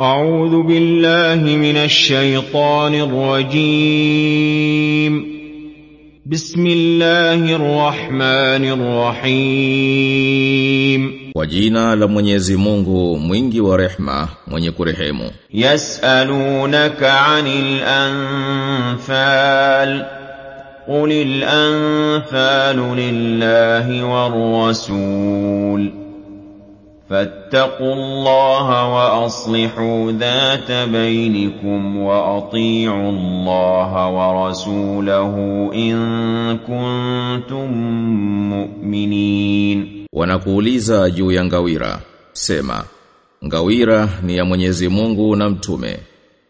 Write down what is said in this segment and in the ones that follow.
أعوذ بالله من الشيطان الرجيم. بسم الله الرحمن الرحيم. Kwa jina la Mwenyezi Mungu mwingi wa rehma mwenye kurehemu. يسألونك عن الأنفال قل الأنفال لله والرسول فاتقوا الله وأصلحوا ذات بينكم وأطيعوا الله ورسوله إن كنتم مؤمنين wanakuuliza juu ya ngawira sema ngawira ni ya Mwenyezi Mungu na mtume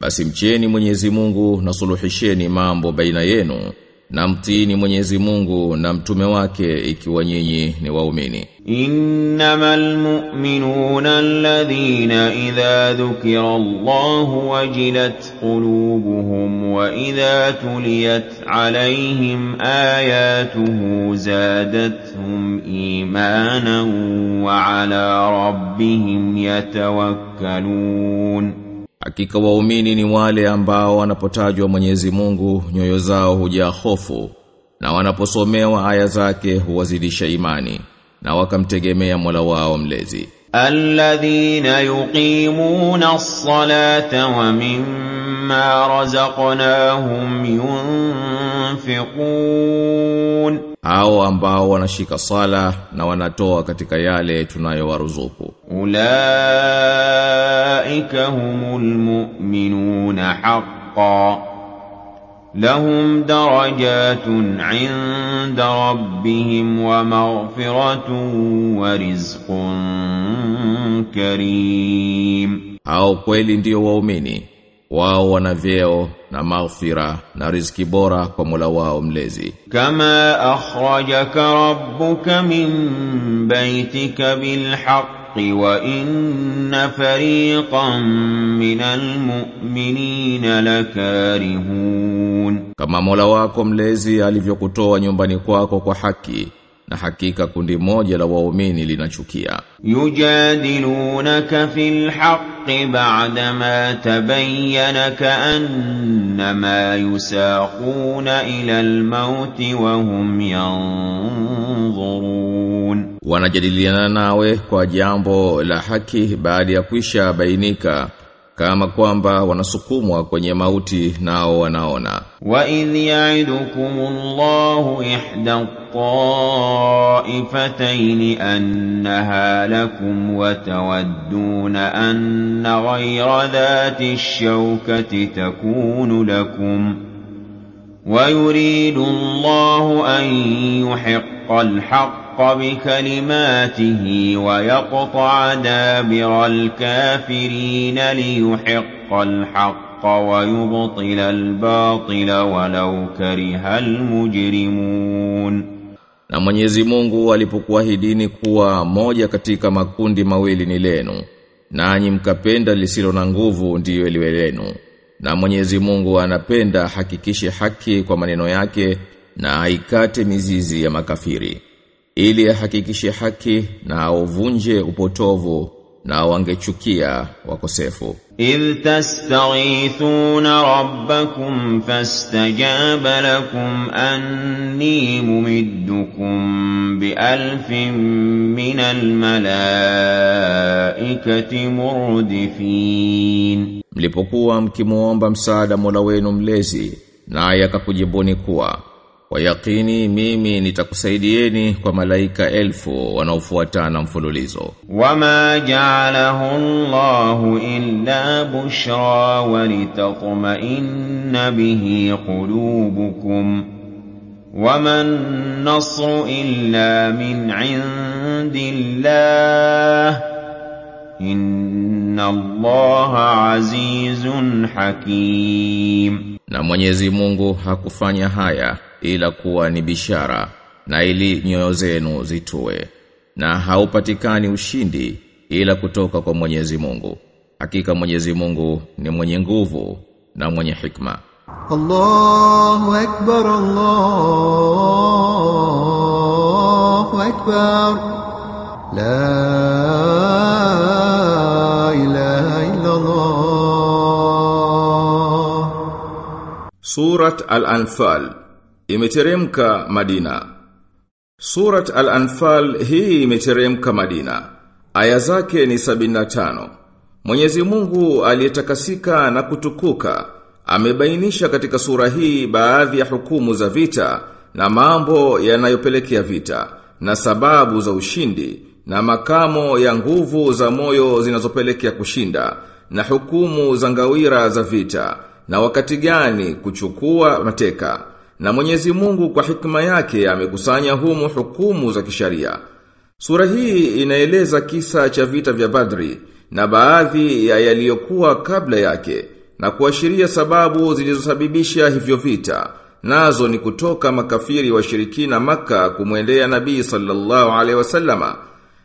basi mcheni Mwenyezi Mungu na suluhisheni mambo baina yenu na mtini Mwenyezi Mungu na mtume wake ikiwa nyinyi ni waumini. Innamal mu'minuna alladhina idha dhukira Allahu wajilat qulubuhum wa idha tuliyat alayhim ayatuhu zadatuhum imanan wa ala rabbihim yatawakkalun Hakika waumini ni wale ambao wanapotajwa Mwenyezi Mungu nyoyo zao hujaa hofu na wanaposomewa aya zake huwazidisha imani na wakamtegemea Mola wao mlezi. Alladhina yuqimuna as-salata wa mimma razaqnahum yunfiqun, hao ambao wanashika sala na wanatoa katika yale tunayowaruzuku. أولئك هم المؤمنون حقا لهم درجات عند ربهم ومغفرة ورزق كريم hao kweli ndio waumini wao wana vyeo na maghfira na riziki bora kwa Mola wao mlezi. كما أخرجك ربك من بيتك بالحق وإن فريقا من المؤمنين لكارهون kama Mola wako mlezi alivyokutoa nyumbani kwako kwa haki na hakika kundi moja la waumini linachukia يجادلونك في الحق بعدما تبين كأنما يساقون إلى الموت وهم ينظرون wanajadiliana nawe kwa jambo la haki baada ya kwisha bainika kama kwamba wanasukumwa kwenye mauti nao wanaona وإذ يعدكم الله إحدى الطائفتين أنها لكم وتودون أن غير ذات الشوكة تكون لكم ويريد الله أن يحق الحق بكلماته ويقطع دابر الكافرين ليحق الحق ويبطل الباطل ولو كره المجرمون na Mwenyezi Mungu alipokuahidini kuwa moja katika makundi mawili ni lenu nanyi mkapenda lisilo na nguvu ndiyo liwe lenu na Mwenyezi Mungu anapenda hakikishe haki kwa maneno yake na aikate mizizi ya makafiri ili ahakikishe haki na uvunje upotovu na wangechukia wakosefu. Idh tastaghithuna rabbakum fastajaba lakum anni mumiddukum bialfin minal malaikati murdifin. Mlipokuwa mkimwomba msaada Mola wenu mlezi naye akakujibuni kuwa kwa yakini mimi nitakusaidieni kwa malaika elfu wanaofuatana mfululizo. Wama ja'alahu Allahu illa bushra wa litatma'inna bihi qulubukum. Wama nasru illa min 'indillah. Inna Allaha 'azizun hakim. Na Mwenyezi Mungu hakufanya haya ila kuwa ni bishara na ili nyoyo zenu zitue na haupatikani ushindi ila kutoka kwa Mwenyezi Mungu. Hakika Mwenyezi Mungu ni mwenye nguvu na mwenye hikma. Allahu akbar Allahu akbar. La ilaha illa Allah Surat Al-Anfal imeteremka Madina. Surat Al-Anfal hii imeteremka Madina. Aya zake ni 75. Mwenyezi Mungu aliyetakasika na kutukuka amebainisha katika sura hii baadhi ya hukumu za vita na mambo yanayopelekea vita na sababu za ushindi na makamo ya nguvu za moyo zinazopelekea kushinda na hukumu za ngawira za vita na wakati gani kuchukua mateka na Mwenyezi Mungu kwa hikma yake amekusanya humu hukumu za kisharia. Sura hii inaeleza kisa cha vita vya Badri na baadhi ya yaliyokuwa kabla yake na kuashiria sababu zilizosababisha hivyo vita. Nazo ni kutoka makafiri washirikina maka kumwendea Nabii sallallahu alaihi wasallama.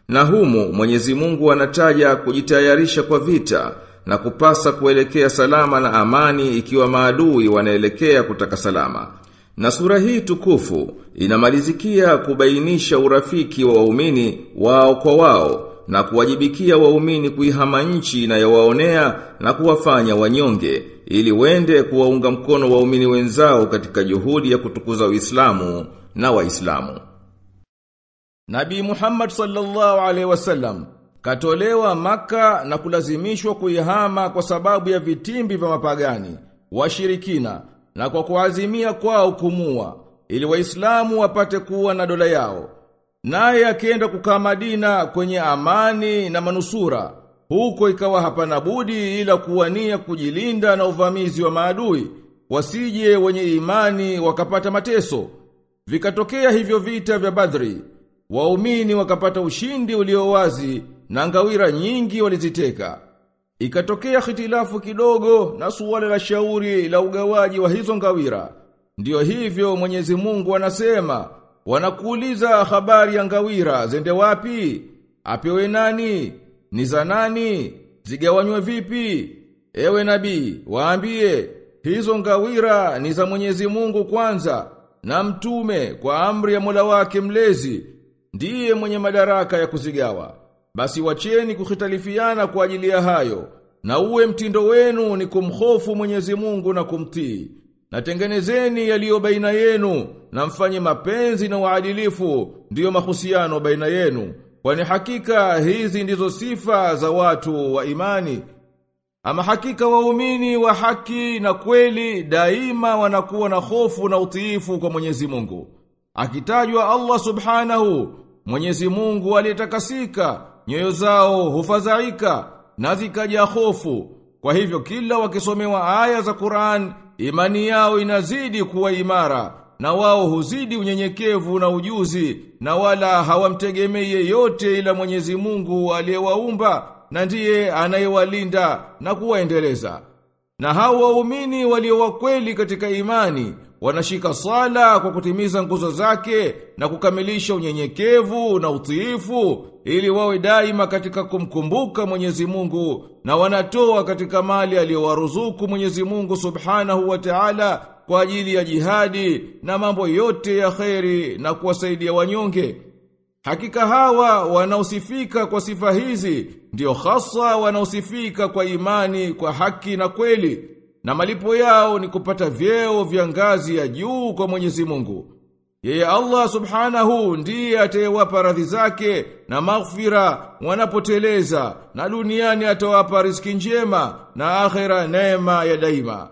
Na humu Mwenyezi Mungu anataja kujitayarisha kwa vita na kupasa kuelekea salama na amani ikiwa maadui wanaelekea kutaka salama. Na sura hii tukufu inamalizikia kubainisha urafiki wa waumini wao kwa wao na kuwajibikia waumini kuihama nchi inayowaonea na kuwafanya wanyonge ili wende kuwaunga mkono waumini wenzao katika juhudi ya kutukuza Uislamu na Waislamu. Nabii Muhammad sallallahu alaihi wasallam katolewa maka na kulazimishwa kuihama kwa sababu ya vitimbi vya mapagani, washirikina na kwa kuazimia kwao kumua ili waislamu wapate kuwa na dola yao. Naye akienda kukaa Madina kwenye amani na manusura, huko ikawa hapana budi ila kuwania kujilinda na uvamizi wa maadui, wasije wenye imani wakapata mateso. Vikatokea hivyo vita vya Badri, waumini wakapata ushindi uliowazi na ngawira nyingi waliziteka. Ikatokea hitilafu kidogo na suala la shauri la ugawaji wa hizo ngawira. Ndiyo hivyo Mwenyezi Mungu anasema, wanakuuliza habari ya ngawira zende wapi? Apewe nani? Ni za nani? Zigawanywe vipi? Ewe nabii, waambie hizo ngawira ni za Mwenyezi Mungu kwanza na mtume kwa amri ya Mola wake mlezi ndiye mwenye madaraka ya kuzigawa. Basi wacheni kukhitalifiana kwa ajili ya hayo, na uwe mtindo wenu ni kumhofu Mwenyezi Mungu na kumtii. Na tengenezeni yaliyo baina yenu, na mfanye mapenzi na uadilifu, ndiyo mahusiano baina yenu. Kwani hakika hizi ndizo sifa za watu wa imani. Ama hakika waumini wa haki na kweli daima wanakuwa na hofu na utiifu kwa Mwenyezi Mungu. Akitajwa Allah Subhanahu, Mwenyezi Mungu aliyetakasika, nyoyo zao hufadhaika na zikaja hofu. Kwa hivyo kila wakisomewa aya za Qur'an, imani yao inazidi kuwa imara na wao huzidi unyenyekevu na ujuzi na wala hawamtegemei yeyote ila Mwenyezi Mungu aliyewaumba na ndiye anayewalinda na kuwaendeleza. Na hao waumini walio wakweli katika imani wanashika sala kwa kutimiza nguzo zake na kukamilisha unyenyekevu na utiifu ili wawe daima katika kumkumbuka Mwenyezi Mungu na wanatoa katika mali aliyowaruzuku Mwenyezi Mungu Subhanahu wa Ta'ala kwa ajili ya jihadi na mambo yote ya kheri na kuwasaidia wanyonge. Hakika hawa wanaosifika kwa sifa hizi ndio hasa wanaosifika kwa imani kwa haki na kweli na malipo yao ni kupata vyeo vya ngazi ya juu kwa Mwenyezi Mungu. Yeye Allah Subhanahu ndiye atayewapa radhi zake na maghfira wanapoteleza na duniani atawapa riziki njema na akhera neema ya daima.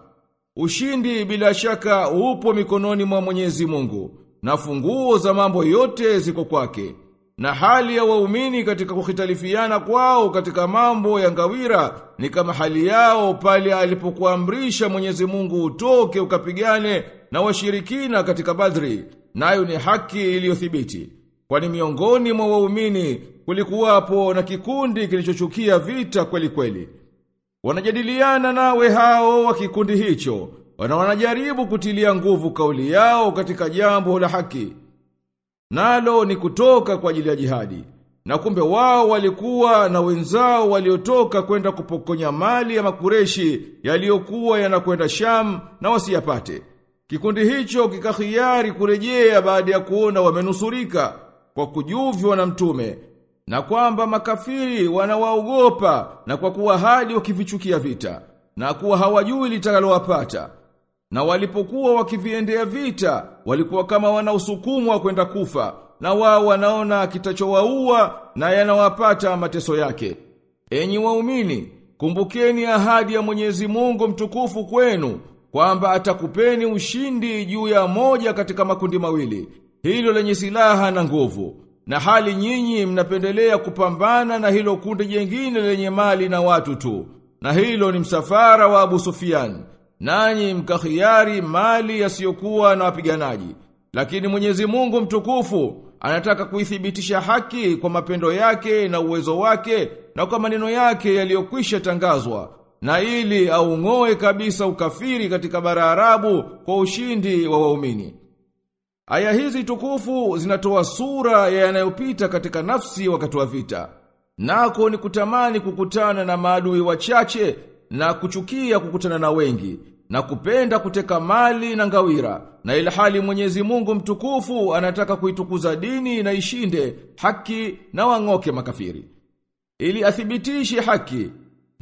Ushindi bila shaka upo mikononi mwa Mwenyezi Mungu na funguo za mambo yote ziko kwake. Na hali ya waumini katika kuhitalifiana kwao katika mambo ya ngawira ni kama hali yao pale alipokuamrisha Mwenyezi Mungu utoke ukapigane na washirikina katika Badri, nayo ni haki iliyothibiti. Kwani miongoni mwa waumini kulikuwapo na kikundi kilichochukia vita kweli kweli. Wanajadiliana nawe hao wa kikundi hicho, wana wanajaribu kutilia nguvu kauli yao katika jambo la haki. Nalo ni kutoka kwa ajili ya jihadi. Na kumbe wao walikuwa na wenzao waliotoka kwenda kupokonya mali ya makureshi yaliyokuwa yanakwenda Sham na wasiyapate. Kikundi hicho kikahiari kurejea baada ya kuona wamenusurika kwa kujuvywa na mtume. na kwamba makafiri wanawaogopa na kwa kuwa hadi wakivichukia vita na kuwa hawajui litakalowapata na walipokuwa wakiviendea vita walikuwa kama wanaosukumwa kwenda kufa na wao wanaona kitachowaua na yanawapata mateso yake enyi waumini kumbukeni ahadi ya Mwenyezi Mungu mtukufu kwenu kwamba atakupeni ushindi juu ya moja katika makundi mawili. Hilo lenye silaha na nguvu. Na hali nyinyi mnapendelea kupambana na hilo kundi jengine lenye mali na watu tu. Na hilo ni msafara wa Abu Sufyan. Nanyi mkakhiari mali yasiyokuwa na wapiganaji. Lakini Mwenyezi Mungu mtukufu anataka kuithibitisha haki kwa mapendo yake na uwezo wake na kwa maneno yake yaliyokwisha tangazwa na ili aung'oe kabisa ukafiri katika bara Arabu kwa ushindi wa waumini. Aya hizi tukufu zinatoa sura ya yanayopita katika nafsi wakati wa vita. Nako ni kutamani kukutana na maadui wachache na kuchukia kukutana na wengi na kupenda kuteka mali na ngawira na ilhali Mwenyezi Mungu mtukufu anataka kuitukuza dini na ishinde haki na wang'oke makafiri ili athibitishe haki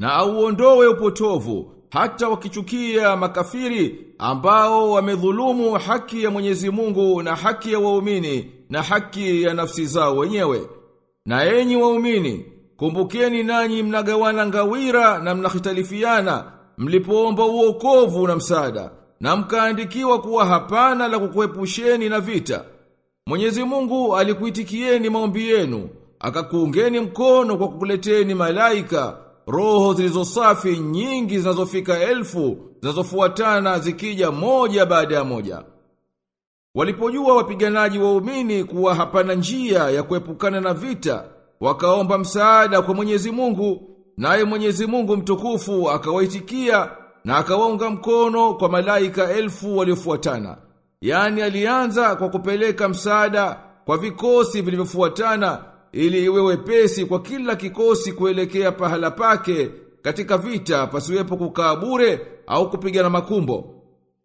na auondoe upotovu hata wakichukia makafiri ambao wamedhulumu haki ya Mwenyezi Mungu na haki ya waumini na haki ya nafsi zao wenyewe. Na enyi waumini kumbukeni nanyi mnagawana ngawira na mnahitalifiana mlipoomba uokovu na msaada na mkaandikiwa kuwa hapana la kukuepusheni na vita. Mwenyezi Mungu alikuitikieni maombi yenu akakuungeni mkono kwa kukuleteni malaika roho zilizo safi nyingi zinazofika elfu zinazofuatana zikija moja baada ya moja. Walipojua wapiganaji waumini kuwa hapana njia ya kuepukana na vita wakaomba msaada kwa Mwenyezi Mungu naye Mwenyezi Mungu mtukufu akawaitikia na akawaunga mkono kwa malaika elfu waliofuatana. Yaani alianza kwa kupeleka msaada kwa vikosi vilivyofuatana ili iwe wepesi kwa kila kikosi kuelekea pahala pake katika vita pasiwepo kukaa bure au kupiga na makumbo.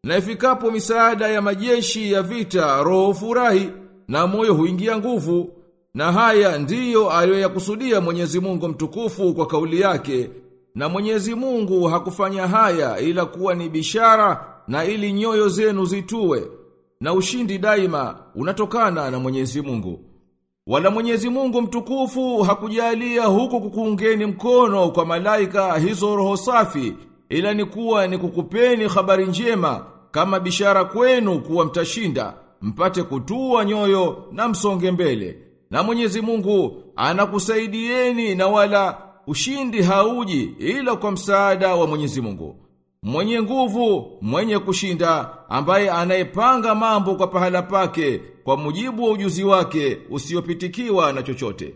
Na ifikapo misaada ya majeshi ya vita roho furahi na moyo huingia nguvu na haya ndiyo aliyoyakusudia Mwenyezi Mungu mtukufu kwa kauli yake na Mwenyezi Mungu hakufanya haya ila kuwa ni bishara na ili nyoyo zenu zitue na ushindi daima unatokana na Mwenyezi Mungu. Wala Mwenyezi Mungu mtukufu hakujalia huko kukuungeni mkono kwa malaika hizo roho safi ila ni kuwa ni kukupeni habari njema kama bishara kwenu kuwa mtashinda mpate kutua nyoyo na msonge mbele. Na Mwenyezi Mungu anakusaidieni na wala ushindi hauji ila kwa msaada wa Mwenyezi Mungu. Mwenye nguvu mwenye kushinda ambaye anayepanga mambo kwa pahala pake kwa mujibu wa ujuzi wake usiopitikiwa na chochote